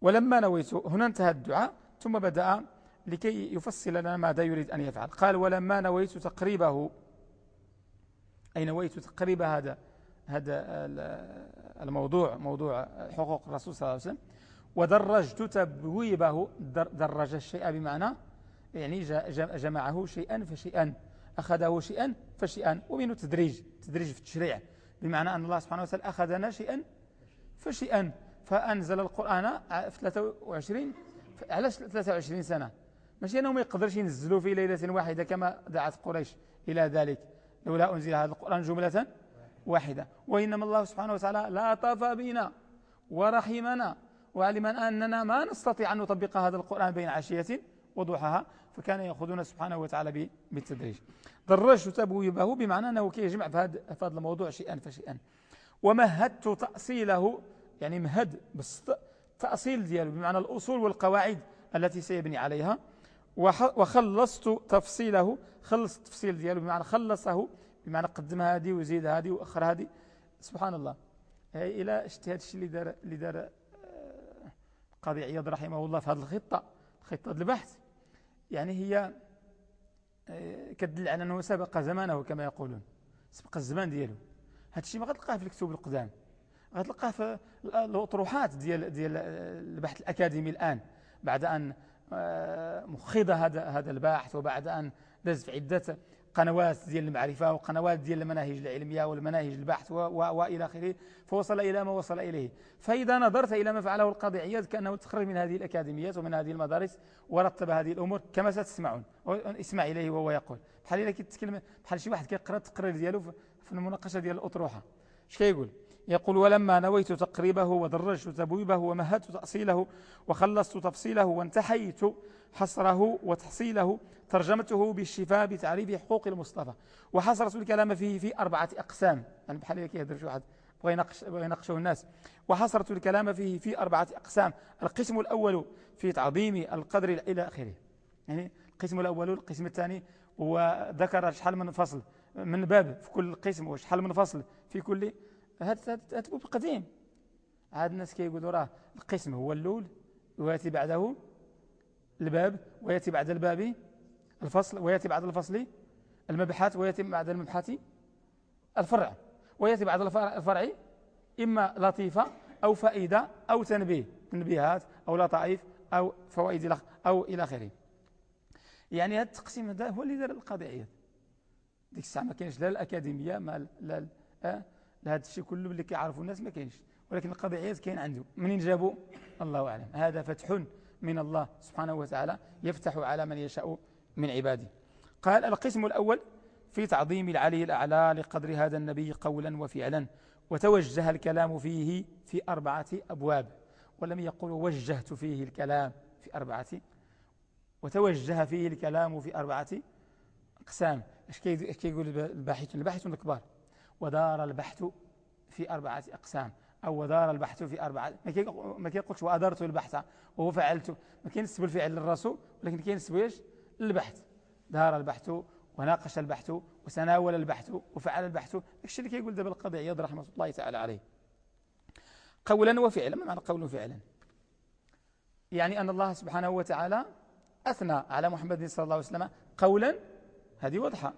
ولما نويت هنا انتهى الدعاء ثم بدأ لكي يفصل لنا ماذا يريد أن يفعل. قال ولما نويت تقريبه. أي نويت تقريب هذا هذا الموضوع موضوع حقوق الرسول صلى الله عليه وسلم. ودرجت تبويبه درج الشيء بمعنى يعني جمعه شيئا فشيئا أخذه شيئا فشيئا ومنه تدريج تدريج في التشريع بمعنى أن الله سبحانه وتعالى أخذنا شيئا فشيئا. فأنزل القرآن في 23 على 23 سنة. ماشي أنه ما يقدرش ينزلوا في ليلة واحدة كما دعت قريش إلى ذلك لولا أنزل هذا القرآن جملة واحدة. وإنما الله سبحانه وتعالى لا طاف بنا ورحمنا وعلم أننا ما نستطيع أن نطبق هذا القرآن بين عشية وضحاها فكان يأخذون سبحانه وتعالى بالتدريج. درجت تبويبه بمعنى أنه كي يجمع في هذا الموضوع شيئا فشيئا. ومهدت تأصيله يعني مهد بس تأصيل دياله بمعنى الأصول والقواعد التي سيبني عليها. وخلصت تفصيله خلص التفصيل دياله بمعنى خلصه بمعنى قدم هذه وزيد هذه وأخر هذه. سبحان الله. إلى اجتهاد الشيء اللي دار, اللي دار آه، قاضي عياض رحمه الله في هذه الخطة خطة البحث. يعني هي آه، كدل على أنه سبق زمانه كما يقولون. سبق الزمان دياله. هذا الشيء ما غتلقاه في الكتب القدام غتلقاه في الأطروحات ديال ديال البحث الأكاديمي الآن بعد أن آه، مخض هذا هذا الباحث وبعد أن دز في عدة قنوات ديال المعرفة وقنوات ديال المناهج العلمية والمناهج البحث وإلى آخره فوصل إلى ما وصل إليه. فإذا نظرت إلى ما فعله القاضي عياد كأنه تخرج من هذه الأكاديميات ومن هذه المدارس ورتب هذه الأمور كما ستسمعون. اسمع إليه وهو يقول بحال إلا كيتكلم بحال شي واحد كيقرأ التقرير ديالو في المناقشة ديال الأطروحة اش كيقول؟ يقول ولما نويت تقريبه ودرجت تبويبه ومهدت تأصيله وخلصت تفصيله وانتحيت حصره وتحصيله ترجمته بالشفاء بتعريف حقوق المصطفى. وحصرت الكلام فيه في أربعة أقسام. يعني بحال هيك يهدر شي واحد. بغى يناقش يناقشه الناس. وحصرت الكلام فيه في أربعة أقسام. القسم الأول في تعظيم القدر إلى آخره. يعني القسم الأول القسم الثاني. وذكر شحال من فصل من باب في كل قسم وشحال من فصل في كل هذا باب قديم عاد الناس كيقولوا راه القسم هو اللول ويأتي بعده الباب ويأتي بعد الباب الفصل ويأتي بعد الفصل المبحث ويأتي بعد المبحث الفرع ويأتي بعد الفرع إما لطيفة أو فائدة أو تنبيه تنبيهات أو لطائف أو فوائد أو إلى آخره. يعني هذا التقسيم هذا هو اللي دار القضية ديك الساعة ما كاينش لا الأكاديمية ما لا لا هذا الشيء كله اللي كيعرفوا الناس ما كاينش. ولكن القضية كاين عنده منين جابوا؟ الله أعلم. هذا فتح من الله سبحانه وتعالى يفتح على من يشاء من عباده. قال القسم الأول في تعظيم العلي الأعلى لقدر هذا النبي قولا وفعلا. وتوجه الكلام فيه في أربعة أبواب. ولم يقل وجهت فيه الكلام في أربعة. وتوجه فيه الكلام في أربعة أقسام. إيش كيقول الباحثون؟ الباحثون الكبار. ودار البحث في أربعة أقسام. أو ودار البحث في أربعة. ما كيقولش وأدرت البحث وهو فعلت. ما كينسب الفعل للرسول ولكن كينسب إيش؟ للبحث. دار البحث وناقش البحث وتناول البحث وفعل البحث. الشيء اللي كيقول دابا القاضي عياض رحمه الله تعالى عليه. قولا وفعلا. ما معنى قول وفعلا يعني أن الله سبحانه وتعالى أثنى على محمد صلى الله عليه وسلم قولا. هذه واضحة.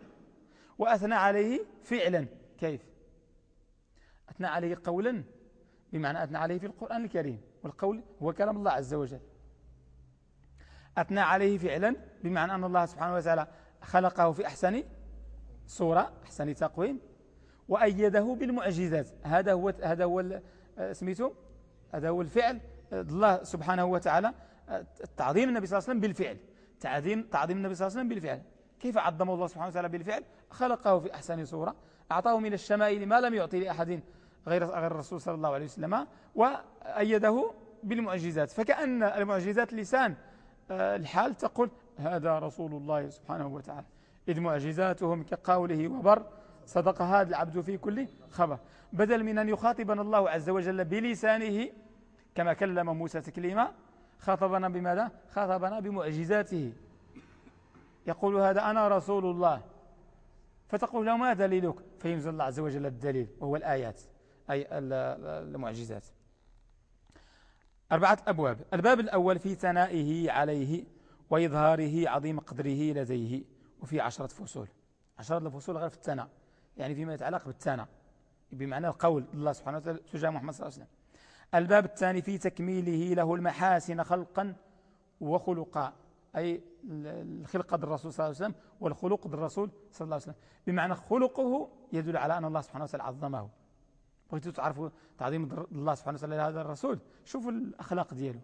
وأثنى عليه فعلا. كيف؟ أثنى عليه قولا بمعنى أثنى عليه في القرآن الكريم والقول هو كلام الله عز وجل. أثنى عليه فعلا بمعنى أن الله سبحانه وتعالى خلقه في أحسن صورة أحسن تقويم وأيده بالمعجزات. هذا هو هذا هو سميته؟ هذا هو الفعل. الله سبحانه وتعالى تعظيم النبي صلى الله عليه وسلم بالفعل. تعظيم تعظيم النبي صلى الله عليه وسلم بالفعل. كيف عظم الله سبحانه وتعالى بالفعل؟ خلقه في أحسن صورة أعطاه من الشمائل ما لم يعطي لأحد غير الرسول صلى الله عليه وسلم وأيده بالمعجزات. فكأن المعجزات لسان آه، الحال تقول هذا رسول الله سبحانه وتعالى. إذ معجزاتهم كقوله وبر صدق هذا العبد في كل خبر. بدل من أن يخاطبنا الله عز وجل بلسانه كما كلم موسى تكليما خاطبنا بماذا؟ خاطبنا بمعجزاته. يقول هذا أنا رسول الله. فتقول له ما دليلك؟ فينزل الله عز وجل الدليل وهو الآيات أي المعجزات. أربعة أبواب. الباب الأول في ثنائه عليه وإظهاره عظيم قدره لديه وفي عشرة فصول. عشرة الفصول غير في التنى يعني فيما يتعلق بالتنى بمعنى القول الله سبحانه وتعالى تجاه محمد صلى الله عليه وسلم. الباب الثاني في تكميله له المحاسن خلقا وخلقا أي الخلقة الرسول صلى الله عليه وسلم والخلق الرسول صلى الله عليه وسلم. بمعنى خلقه يدل على أن الله سبحانه وتعالى عظمه. بغيتوا تعرفوا تعظيم الله سبحانه وتعالى لهذا الرسول؟ شوفوا الأخلاق دياله.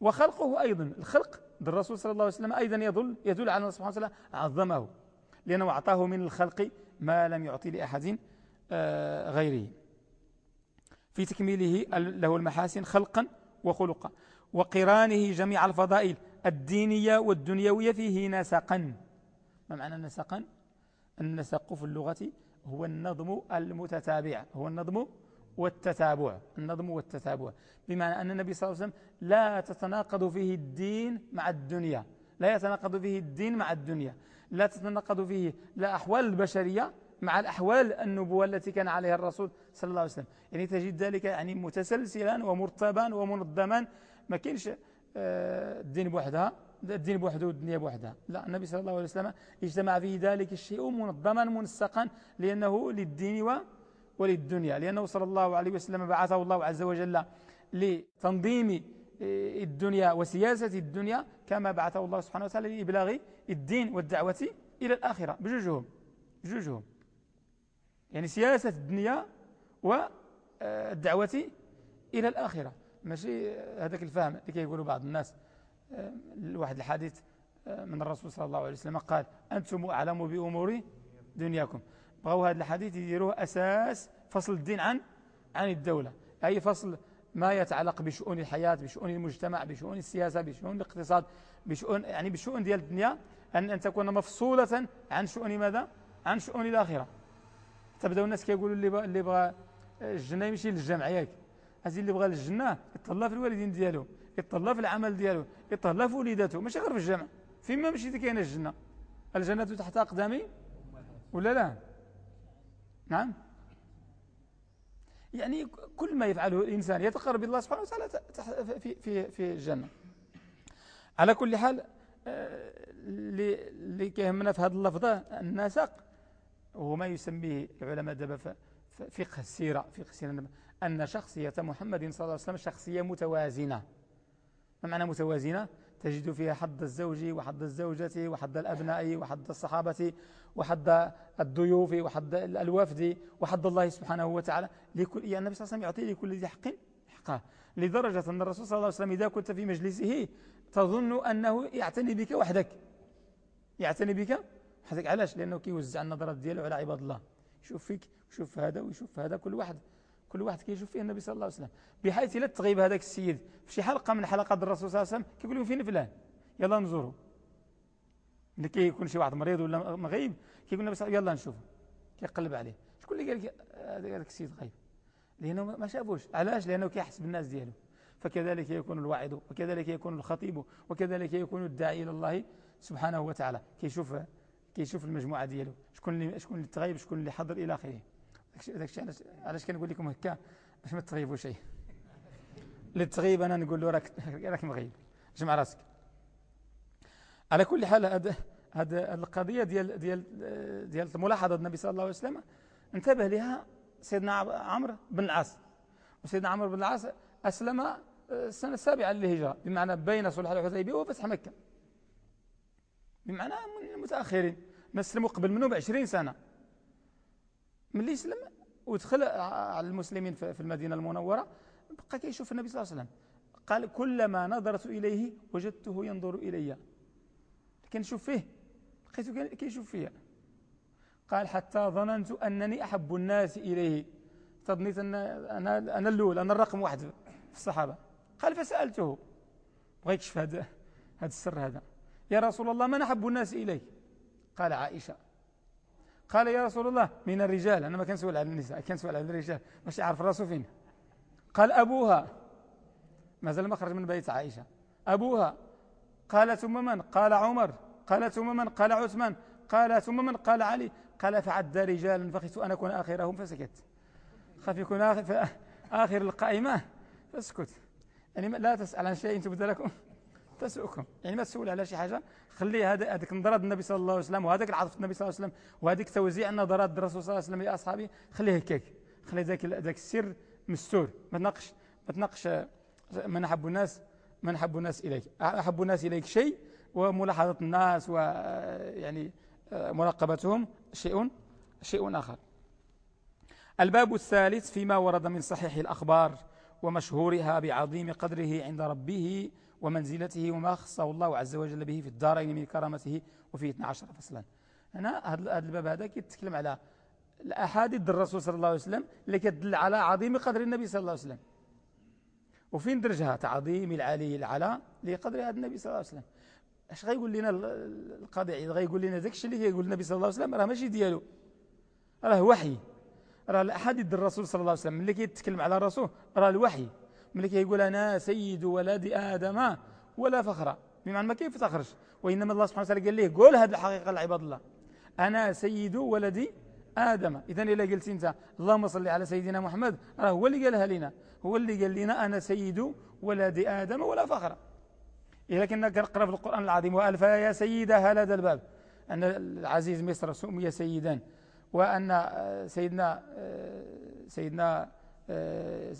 وخلقه أيضا الخلق الرسول صلى الله عليه وسلم أيضا يدل, يدل على أن الله سبحانه وتعالى عظمه لأنه أعطاه من الخلق ما لم يعطي لأحد آه، غيره. في تكميله له المحاسن خلقا وخلقا وقرانه جميع الفضائل الدينية والدنيوية فيه نسقا. ما معنى نسقا؟ النسق في اللغة هو النظم المتتابع هو النظم والتتابع النظم والتتابع. بمعنى أن النبي صلى الله عليه وسلم لا تتناقض فيه الدين مع الدنيا لا يتناقض فيه الدين مع الدنيا لا تتناقض فيه لا أحوال البشرية مع الأحوال النبوة التي كان عليها الرسول صلى الله عليه وسلم. يعني تجد ذلك يعني متسلسلا ومرتبا ومنظما. ما كاينش الدين بوحدها الدين بوحده والدنيا بوحدها. لا النبي صلى الله عليه وسلم اجتمع في ذلك الشيء منظما منسقا لأنه للدين وللدنيا. لأنه صلى الله عليه وسلم بعثه الله عز وجل لتنظيم آه، الدنيا وسياسة الدنيا كما بعثه الله سبحانه وتعالى لإبلاغ الدين والدعوة إلى الآخرة بجوجهم بجوجهم. يعني سياسة الدنيا والدعوة إلى الآخرة. ماشي هذاك الفهم اللي كيقولوا بعض الناس. واحد الحديث من الرسول صلى الله عليه وسلم قال أنتم أعلم بأمور دنياكم. بغوا هذا الحديث يديروه أساس فصل الدين عن عن الدولة. أي فصل ما يتعلق بشؤون الحياة بشؤون المجتمع بشؤون السياسة بشؤون الاقتصاد بشؤون يعني بشؤون ديال الدنيا أن, أن تكون مفصولة عن شؤون ماذا؟ عن شؤون الآخرة. تبدأ الناس كيقولوا اللي اللي بغى الجنة يمشي للجامع ياك هذه اللي بغى للجنة يتطلع في الوالدين ديالو يتطلع في العمل ديالو يتطلع في وليداته ماشي غير في الجامع. فيما مشيت كاينة الجنة. الجنة تحت أقدامي؟ ولا لا؟ نعم. يعني كل ما يفعله الإنسان يتقرب الله سبحانه وتعالى في, في, في الجنة. على كل حال آه، اللي كيهمنا في هذا اللفظة النسق ما يسميه العلماء دابا فقه السيرة فقه السيرة. أن شخصية محمد صلى الله عليه وسلم شخصية متوازنة. ما معنى متوازنة؟ تجد فيها حظ الزوج وحظ الزوجة وحظ الأبناء وحظ الصحابة وحظ الضيوف وحظ الوفد وحظ الله سبحانه وتعالى. لكل يعني النبي صلى الله عليه وسلم يعطي لكل ذي حق حقه. لدرجة أن الرسول صلى الله عليه وسلم إذا كنت في مجلسه تظن أنه يعتني بك وحدك. يعتني بك وحدك. علاش؟ لأنه كيوزع النظرات دياله على عباد الله. يشوف فيك ويشوف هذا ويشوف هذا كل واحد. كل واحد كيشوف فيه النبي صلى الله عليه وسلم. بحيث لا تغيب هذاك السيد في شي حلقة من حلقات الرسول صلى الله عليه وسلم كيقول فين فلان؟ يلا نزوره ملي كيكون شي واحد مريض ولا مغيب كيقول النبي صلى الله عليه وسلم يلا نشوفه كيقلب عليه. شكون اللي قال لك هذاك السيد غايب لأنه ما شافوش. علاش؟ لأنه كيحس بالناس ديالو. فكذلك يكون الواعظ وكذلك يكون الخطيب وكذلك يكون الداعي إلى الله سبحانه وتعالى. كيشوف كيشوف المجموعة ديالو. شكون اللي شكون اللي تغيب شكون اللي حضر إلى آخره. داك الشيء علاش علاش كنقول لكم هكا باش ما تغيبوا شيء اللي تغيب أنا نقول له راك راك مغيب. جمع راسك. على كل حال هذا هذا القضية ديال ديال ديال ملاحظة النبي صلى الله عليه وسلم انتبه لها سيدنا عمرو بن العاص. وسيدنا عمرو بن العاص أسلم السنة السابعه للهجرة. بمعنى بين صلح الحديبيه وفتح مكة. بمعنى من المتأخرين. ما اسلموا قبل منه ب 20 سنة. ملي سلم ودخل على المسلمين في المدينة المنورة بقى كيشوف النبي صلى الله عليه وسلم. قال كلما نظرت إليه وجدته ينظر إلي. كنشوف فيه لقيته كيشوف فيا. قال حتى ظننت أنني أحب الناس إليه. تظنيت أن أنا, أنا الأول أنا الرقم واحد في الصحابة. قال فسألته. بغى يكشف هذا هذا السر هذا. يا رسول الله من أحب الناس إليك؟ قال عائشة. قال يا رسول الله من الرجال. أنا ما كان سؤال على النساء كان سؤال على الرجال. باش يعرف راسه فين. قال أبوها. ما زال ما خرج من بيت عائشة. أبوها. قال ثم من؟ قال عمر. قال ثم من؟ قال عثمان. قال ثم من؟ قال علي. قال فعد رجالا فخفت أن أكون آخرهم فسكت. خاف يكون آخر, آخر القائمة فاسكت. يعني لا تسأل عن شيء تبدأ لكم تسؤكم يعني ما تسول على شي حاجة خلي هذا هذيك نظرة النبي صلى الله عليه وسلم وهذاك العطف النبي صلى الله عليه وسلم وهذيك توزيع النظرات الرسول صلى الله عليه وسلم لأصحابه خليه هكاك. خلي ذاك ذاك السر مستور. ما تناقش ما تناقش من أحب الناس من أحب الناس إليك. أحب الناس إليك شيء وملاحظة الناس ويعني مراقبتهم شيء شيء آخر. الباب الثالث فيما ورد من صحيح الأخبار ومشهورها بعظيم قدره عند ربه ومنزلته وما خصه الله عز وجل به في الدارين من كرامته وفيه 12 فصلا. هنا هذا الباب هذا كيتكلم على الأحاديث الرسول صلى الله عليه وسلم اللي كتدل على عظيم قدر النبي صلى الله عليه وسلم. وفين درجها تعظيم العلي العلا لقدر هذا النبي صلى الله عليه وسلم؟ اش غيقول لنا القاضي غيقول لنا داك الشيء اللي كيقول النبي صلى الله عليه وسلم راه ماشي ديالو. راه وحي. راه الأحاديث الرسول صلى الله عليه وسلم ملي كيتكلم على الرسول راه الوحي. ملي كيقول أنا سيد ولد آدم ولا فخر. بمعنى ما كيفتخرش وإنما الله سبحانه وتعالى قال ليه؟ قول هذه الحقيقة لعباد الله. أنا سيد ولد آدم. اذا إلا قلت أنت اللهم صل على سيدنا محمد. راه هو اللي قالها لنا هو اللي قال لنا أنا سيد ولد آدم ولا فخر. إذا كنا كنقرأ في القرآن العظيم وألف يا سيدة هذا الباب. أن العزيز مصر سمي سيدا. وأن سيدنا سيدنا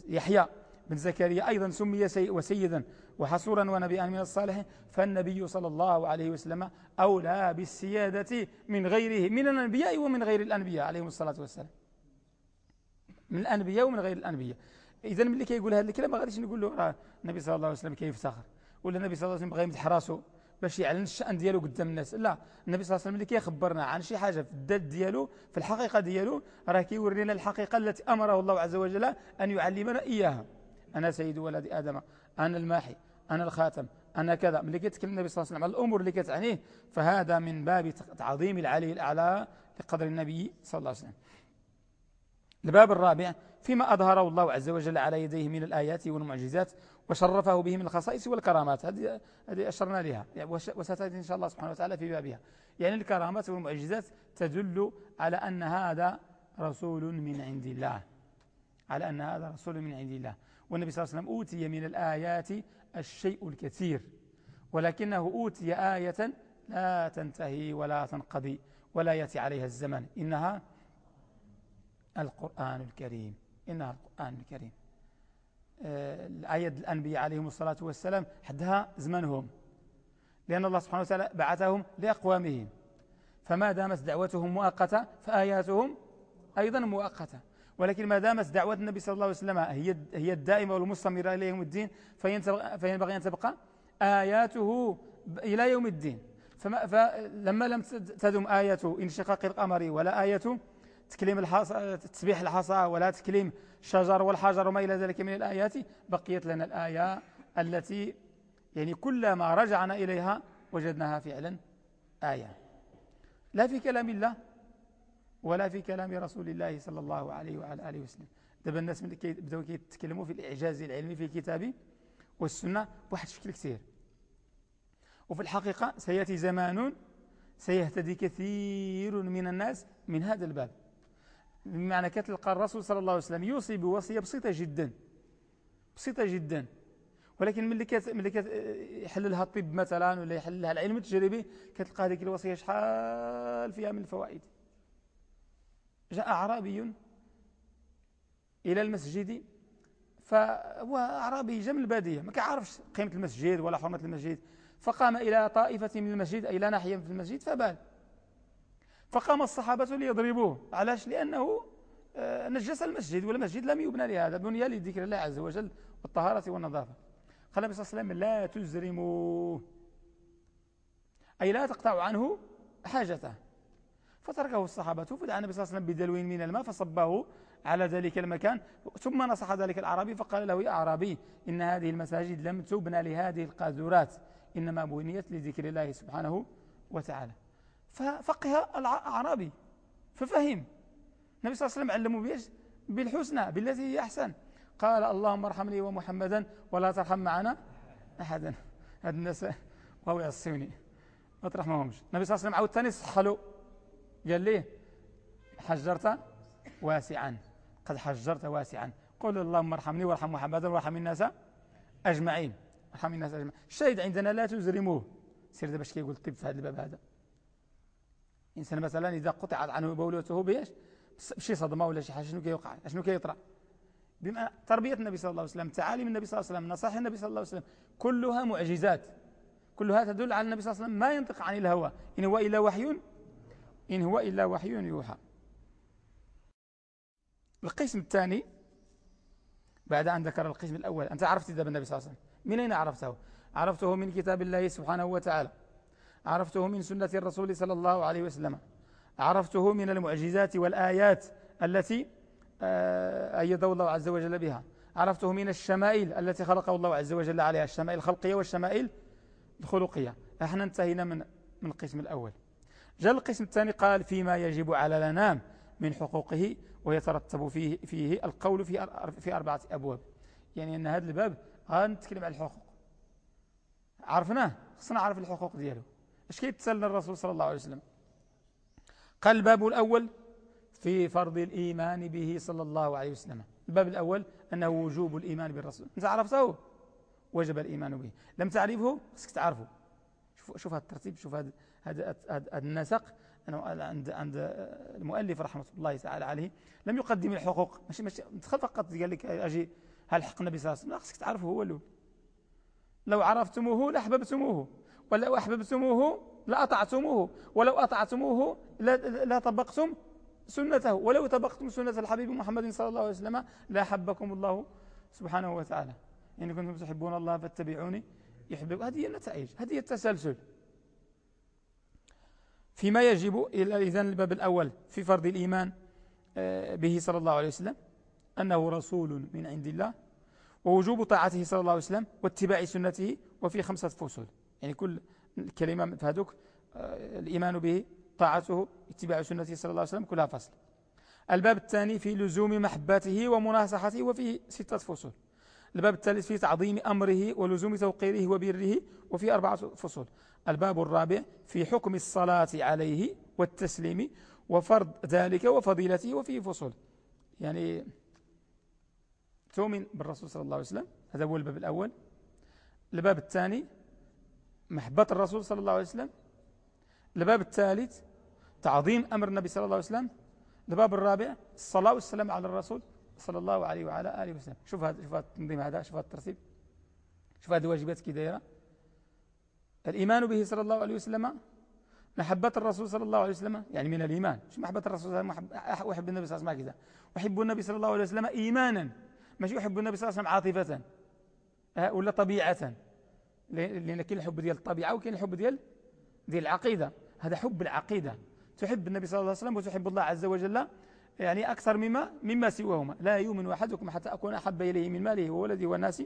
يحيى. بن زكريا أيضا سمي سي وسيدا وحصورا ونبيا من الصالحين فالنبي صلى الله عليه وسلم أولى بالسيادة من غيره من الأنبياء ومن غير الأنبياء عليهم الصلاة والسلام. من الأنبياء ومن غير الأنبياء. إذا ملي كيقول هذا الكلام ما غاديش نقول له النبي صلى الله عليه وسلم كيف سخر ولا النبي صلى الله عليه وسلم بغى يمدح راسه باش يعلن الشأن ديالو قدام الناس. لا النبي صلى الله عليه وسلم اللي كيخبرنا عن شي حاجة في الذات ديالو في الحقيقة ديالو راه كيورينا الحقيقة التي أمره الله عز وجل أن يعلمنا إياها. أنا سيد ولد آدم أنا الماحي أنا الخاتم أنا كذا. ملي كيتكلم النبي صلى الله عليه وسلم على الأمور اللي كتعنيه فهذا من باب تعظيم العلي الأعلى لقدر النبي صلى الله عليه وسلم. الباب الرابع فيما أظهره الله عز وجل على يديه من الآيات والمعجزات وشرفه به من الخصائص والكرامات. هذه هذه أشرنا لها. يعني وستأتي إن شاء الله سبحانه وتعالى في بابها. يعني الكرامات والمعجزات تدل على أن هذا رسول من عند الله. على أن هذا رسول من عند الله. والنبي صلى الله عليه وسلم أوتي من الآيات الشيء الكثير ولكنه أوتي آية لا تنتهي ولا تنقضي ولا يأتي عليها الزمن. إنها القرآن الكريم. إنها القرآن الكريم. الآية الأنبياء عليهم الصلاة والسلام حدها زمنهم لأن الله سبحانه وتعالى بعثهم لأقوامهم. فما دامت دعوتهم مؤقتة فآياتهم أيضا مؤقتة. ولكن ما دامت دعوة النبي صلى الله عليه وسلم هي هي الدائمة والمستمرة إلى يوم الدين فينبغي أن تبقى آياته إلى يوم الدين. فما فلما لم تدم آية انشقاق القمر ولا آية تكليم الحصى تسبيح الحصى ولا تكليم الشجر والحجر وما إلى ذلك من الآيات بقيت لنا الآية التي يعني كلما رجعنا إليها وجدناها فعلا آية. لا في كلام الله ولا في كلام رسول الله صلى الله عليه وعلى آله وسلم. دابا الناس من بدأوا يتكلموا في الإعجاز العلمي في الكتاب والسنة بواحد الشكل كثير. وفي الحقيقة سيأتي زمان سيهتدي كثير من الناس من هذا الباب. بمعنى كتلقى الرسول صلى الله عليه وسلم يوصي بوصية بسيطة جدا. بسيطة جدا. ولكن ملي كت ملي كت يحللها الطب مثلا ولا يحللها العلم التجريبي كتلقى هذيك الوصية شحال فيها من الفوائد جاء أعرابي إلى المسجد فهو أعرابي جا من البادية ما كيعرفش قيمة المسجد ولا حرمة المسجد. فقام إلى طائفة من المسجد أي إلى ناحية في المسجد فبال. فقام الصحابة ليضربوه. علاش؟ لأنه آه، نجس المسجد والمسجد لم يبنى لهذا بني لذكر الله عز وجل والطهارة والنظافة. قال النبي صلى الله عليه وسلم لا تزرموه. أي لا تقطعوا عنه حاجته. فتركه الصحابة فدعا النبي صلى الله عليه وسلم بدلوين من الماء فصبه على ذلك المكان. ثم نصح ذلك الأعرابي فقال له يا أعرابي إن هذه المساجد لم تبنى لهذه القاذورات إنما بنيت لذكر الله سبحانه وتعالى. ففقه الأعرابي ففهم. النبي صلى الله عليه وسلم علمه بيش بالحسنى بالتي هي أحسن. قال اللهم ارحمني ومحمدا ولا ترحم معنا أحدا. هذا الناس وهو يعصوني ما ترحمهمش. النبي صلى الله عليه وسلم عاود ثاني صحلو قال ليه؟ حجرت واسعا. قد حجرت واسعا. قل اللهم ارحمني وارحم محمدا وارحم الناس أجمعين. ارحم الناس أجمعين. الشاهد عندنا لا تزرموه سير باش كيقول الطب في هذا الباب هذا؟ إنسان مثلا إذا قطعت عنه بولته بيش بشي صدمة ولا شي حاجة شنو كيوقع؟ شنو كيطرأ؟ بما تربية النبي صلى الله عليه وسلم تعاليم النبي صلى الله عليه وسلم نصائح النبي صلى الله عليه وسلم كلها معجزات. كلها تدل على النبي صلى الله عليه وسلم ما ينطق عن الهوى. إن هو إلا وحي إن هو إلا وحي يوحى. القسم الثاني بعد أن ذكر القسم الأول أنت عرفت ذا النبي صلى الله عليه وسلم. من أين عرفته؟ عرفته من كتاب الله سبحانه وتعالى. عرفته من سنة الرسول صلى الله عليه وسلم. عرفته من المعجزات والآيات التي آه، أيده الله عز وجل بها. عرفته من الشمائل التي خلقه الله عز وجل عليها. الشمائل الخلقية والشمائل الخلقية. إحنا انتهينا من من القسم الأول. جاء القسم الثاني قال فيما يجب على الأنام من حقوقه ويترتب فيه, فيه القول في في أربعة أبواب. يعني أن هذا الباب غنتكلم على الحقوق. عرفناه؟ خصنا نعرف الحقوق دياله اش كيتسال الرسول صلى الله عليه وسلم؟ قال الباب الأول في فرض الإيمان به صلى الله عليه وسلم. الباب الأول أنه وجوب الإيمان بالرسول. أنت عرفته؟ وجب الإيمان به. لم تعرفه؟ خصك تعرفه. شوف, شوف هذا الترتيب شوف هذا هذا النسق. عند عند المؤلف رحمة الله تعالى عليه لم يقدم الحقوق. ماشي ماشي. دخل فقط قال لك أجي هل حق النبي صلى الله عليه وسلم؟ لا خصك تعرفه هو له لو عرفتموه لأحببتموه ولو أحببتموه لأطعتموه ولو أطعتموه لا طبقتم سنته ولو طبقتم سنة الحبيب محمد صلى الله عليه وسلم لا حبكم الله سبحانه وتعالى. إن كنتم تحبون الله فاتبعوني يحبب. هذه النتائج هذه التسلسل. فيما يجب إذن الباب الأول في فرض الإيمان آه، به صلى الله عليه وسلم أنه رسول من عند الله ووجوب طاعته صلى الله عليه وسلم واتباع سنته وفي خمسة فصول. يعني كل الكلمة في هذوك آه، الإيمان به طاعته اتباع سنته صلى الله عليه وسلم كلها فصل. الباب الثاني في لزوم محبته ومناصحته وفيه ستة فصول. الباب الثالث في تعظيم أمره ولزوم توقيره وبره وفي أربعة فصول. الباب الرابع في حكم الصلاة عليه والتسليم وفرض ذلك وفضيلته وفيه فصول. يعني تؤمن بالرسول صلى الله عليه وسلم هذا هو الباب الأول. الباب الثاني محبة الرسول صلى الله عليه وسلم. الباب الثالث تعظيم أمر النبي صلى الله عليه وسلم. الباب الرابع الصلاة والسلام على الرسول صلى الله عليه وعلى آله وسلم. شوف هذا شوف هذا التنظيم هذا شوف هذا الترتيب. شوف هذه الواجبات كي دايره الإيمان به صلى الله عليه وسلم محبة الرسول صلى الله عليه وسلم يعني من الإيمان. شو محبة الرسول صلى الله عليه وسلم؟ أحب النبي صلى الله عليه وسلم أحب النبي صلى الله عليه وسلم إيمانا. ماشي أحب النبي صلى الله عليه وسلم؟ عاطفة. ولا طبيعة. لأن كاين الحب ديال الطبيعة وكاين الحب ديال ديال العقيدة. هذا حب العقيدة. تحب النبي صلى الله عليه وسلم وتحب الله عز وجل يعني أكثر مما مما سواهما. لا يؤمن أحدكم حتى أكون أحب إليه من ماله وولده والناس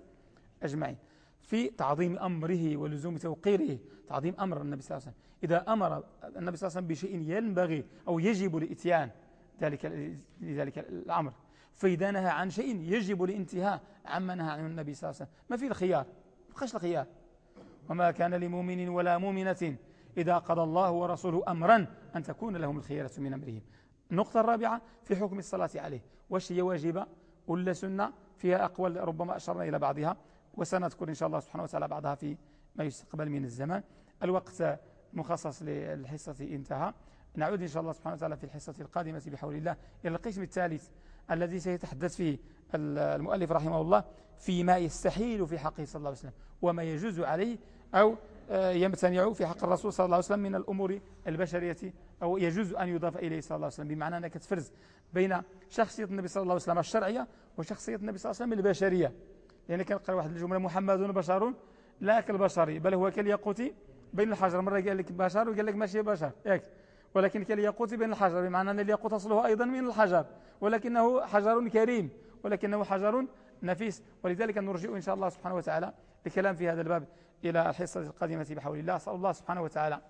أجمعين. في تعظيم أمره ولزوم توقيره. تعظيم أمر النبي صلى الله عليه وسلم. إذا أمر النبي صلى الله عليه وسلم بشيء ينبغي أو يجب لإتيان ذلك لذلك الأمر. فإذا نهى عن شيء يجب الانتهاء عما نهى عنه النبي صلى الله عليه وسلم. ما في الخيار؟ ما الخيار. وما كان لمؤمن ولا مؤمنة إذا قضى الله ورسوله أمرا أن تكون لهم الخيرة من أمرهم. النقطة الرابعة في حكم الصلاة عليه. واش هي واجبة؟ ولا سنة فيها أقوال ربما أشرنا إلى بعضها. وسنذكر إن شاء الله سبحانه وتعالى بعضها في ما يستقبل من الزمان. الوقت مخصص للحصة انتهى. نعود إن شاء الله سبحانه وتعالى في الحصة القادمة بحول الله إلى القسم الثالث الذي سيتحدث فيه المؤلف رحمه الله فيما يستحيل في حقه صلى الله عليه وسلم وما يجوز عليه أو يمتنع في حق الرسول صلى الله عليه وسلم من الأمور البشرية أو يجوز أن يضاف إليه صلى الله عليه وسلم. بمعنى أنك تفرز بين شخصية النبي صلى الله عليه وسلم الشرعية وشخصية النبي صلى الله عليه وسلم البشرية. كان قال واحد الجملة محمد بشر لا كالبشر بل هو كالياقوت بين الحجر. مرة قال لك بشر وقال لك ماشي بشر ياك. ولكن كالياقوت بين الحجر بمعنى أن الياقوت أصله أيضا من الحجر ولكنه حجر كريم ولكنه حجر نفيس. ولذلك نرجع إن شاء الله سبحانه وتعالى لكلام في هذا الباب إلى الحصة القادمة بحول الله. أسأل الله سبحانه وتعالى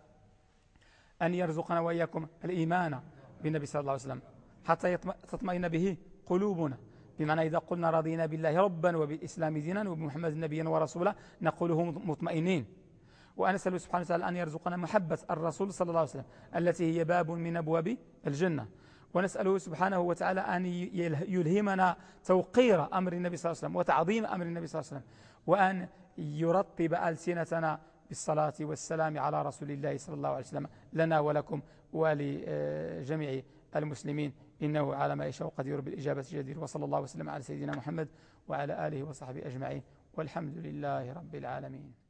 أن يرزقنا وإياكم الإيمان بالنبي صلى الله عليه وسلم حتى تطمئن به قلوبنا. بمعنى إذا قلنا رضينا بالله ربا وبالإسلام دينا وبمحمد نبيا ورسولا نقوله مطمئنين. وأنسأل سبحانه وتعالى أن يرزقنا محبة الرسول صلى الله عليه وسلم التي هي باب من أبواب الجنة. ونسأله سبحانه وتعالى أن يلهمنا توقير أمر النبي صلى الله عليه وسلم وتعظيم أمر النبي صلى الله عليه وسلم وأن يرطب ألسنتنا بالصلاة والسلام على رسول الله صلى الله عليه وسلم لنا ولكم ولجميع المسلمين. إنه على ما يشاء قدير بالإجابة جدير وصلى الله وسلم على سيدنا محمد وعلى آله وصحبه أجمعين والحمد لله رب العالمين.